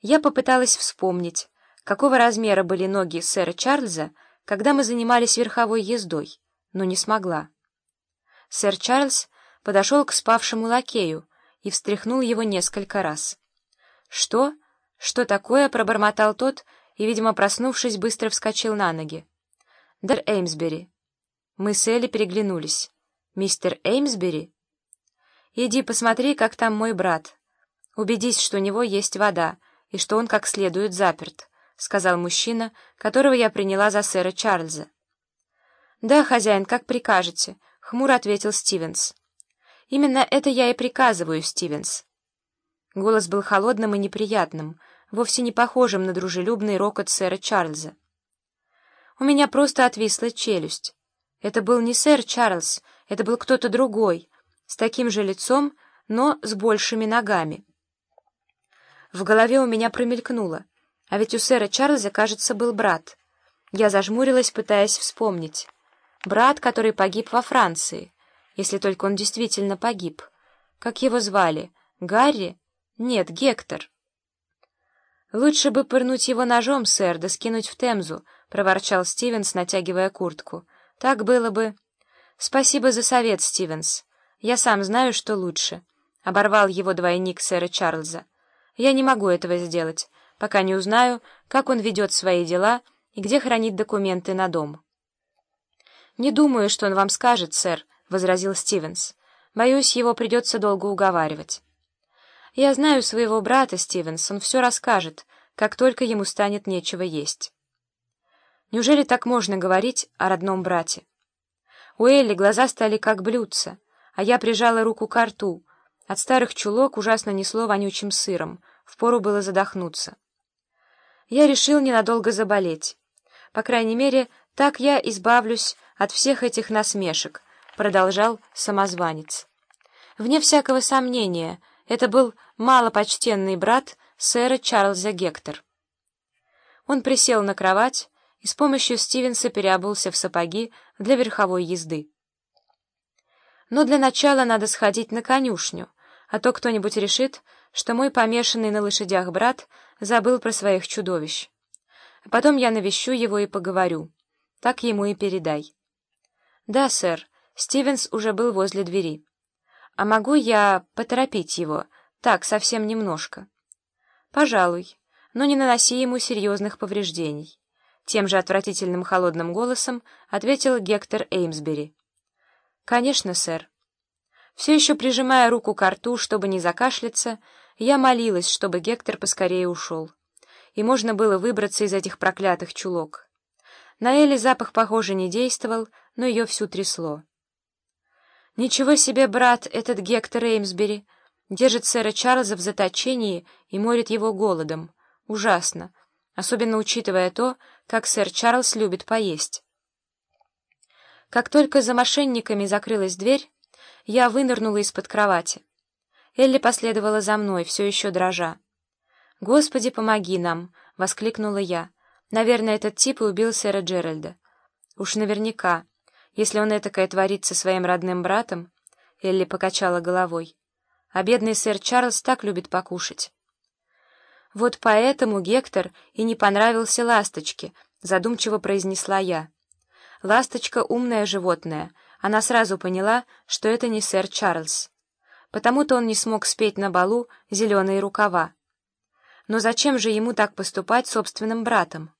Я попыталась вспомнить, какого размера были ноги сэра Чарльза, когда мы занимались верховой ездой, но не смогла. Сэр Чарльз подошел к спавшему лакею и встряхнул его несколько раз. «Что? Что такое?» — пробормотал тот и, видимо, проснувшись, быстро вскочил на ноги. «Дэр Эймсбери». Мы с Элли переглянулись. «Мистер Эймсбери?» «Иди посмотри, как там мой брат. Убедись, что у него есть вода и что он как следует заперт», — сказал мужчина, которого я приняла за сэра Чарльза. «Да, хозяин, как прикажете», — хмуро ответил Стивенс. «Именно это я и приказываю, Стивенс». Голос был холодным и неприятным, вовсе не похожим на дружелюбный рокот сэра Чарльза. У меня просто отвисла челюсть. Это был не сэр Чарльз, это был кто-то другой, с таким же лицом, но с большими ногами. В голове у меня промелькнуло, а ведь у сэра Чарльза, кажется, был брат. Я зажмурилась, пытаясь вспомнить. Брат, который погиб во Франции, если только он действительно погиб. Как его звали? Гарри? Нет, Гектор. «Лучше бы пырнуть его ножом, сэр, да скинуть в Темзу», — проворчал Стивенс, натягивая куртку. «Так было бы...» «Спасибо за совет, Стивенс. Я сам знаю, что лучше», — оборвал его двойник сэра Чарльза. «Я не могу этого сделать, пока не узнаю, как он ведет свои дела и где хранит документы на дом». «Не думаю, что он вам скажет, сэр», — возразил Стивенс. «Боюсь, его придется долго уговаривать». «Я знаю своего брата, Стивенс, он все расскажет, как только ему станет нечего есть». Неужели так можно говорить о родном брате? У Элли глаза стали как блюдца, а я прижала руку к рту. От старых чулок ужасно несло вонючим сыром, впору было задохнуться. Я решил ненадолго заболеть. По крайней мере, так я избавлюсь от всех этих насмешек, продолжал самозванец. Вне всякого сомнения, это был малопочтенный брат сэра Чарльза Гектор. Он присел на кровать и с помощью Стивенса переобулся в сапоги для верховой езды. Но для начала надо сходить на конюшню, а то кто-нибудь решит, что мой помешанный на лошадях брат забыл про своих чудовищ. Потом я навещу его и поговорю. Так ему и передай. Да, сэр, Стивенс уже был возле двери. А могу я поторопить его? Так, совсем немножко. Пожалуй, но не наноси ему серьезных повреждений. Тем же отвратительным холодным голосом ответил Гектор Эймсбери. Конечно, сэр. Все еще прижимая руку к рту, чтобы не закашляться, я молилась, чтобы Гектор поскорее ушел. И можно было выбраться из этих проклятых чулок. На Элли запах, похоже, не действовал, но ее всю трясло. Ничего себе, брат, этот Гектор Эймсбери держит сэра Чарльза в заточении и морит его голодом. Ужасно, особенно учитывая то, как сэр Чарльз любит поесть. Как только за мошенниками закрылась дверь, я вынырнула из-под кровати. Элли последовала за мной, все еще дрожа. «Господи, помоги нам!» — воскликнула я. «Наверное, этот тип и убил сэра Джеральда. Уж наверняка». Если он этакое творит со своим родным братом, Элли покачала головой, а бедный сэр Чарльз так любит покушать. Вот поэтому Гектор и не понравился ласточке, задумчиво произнесла я. Ласточка — умное животное, она сразу поняла, что это не сэр Чарльз. Потому-то он не смог спеть на балу «Зеленые рукава». Но зачем же ему так поступать с собственным братом?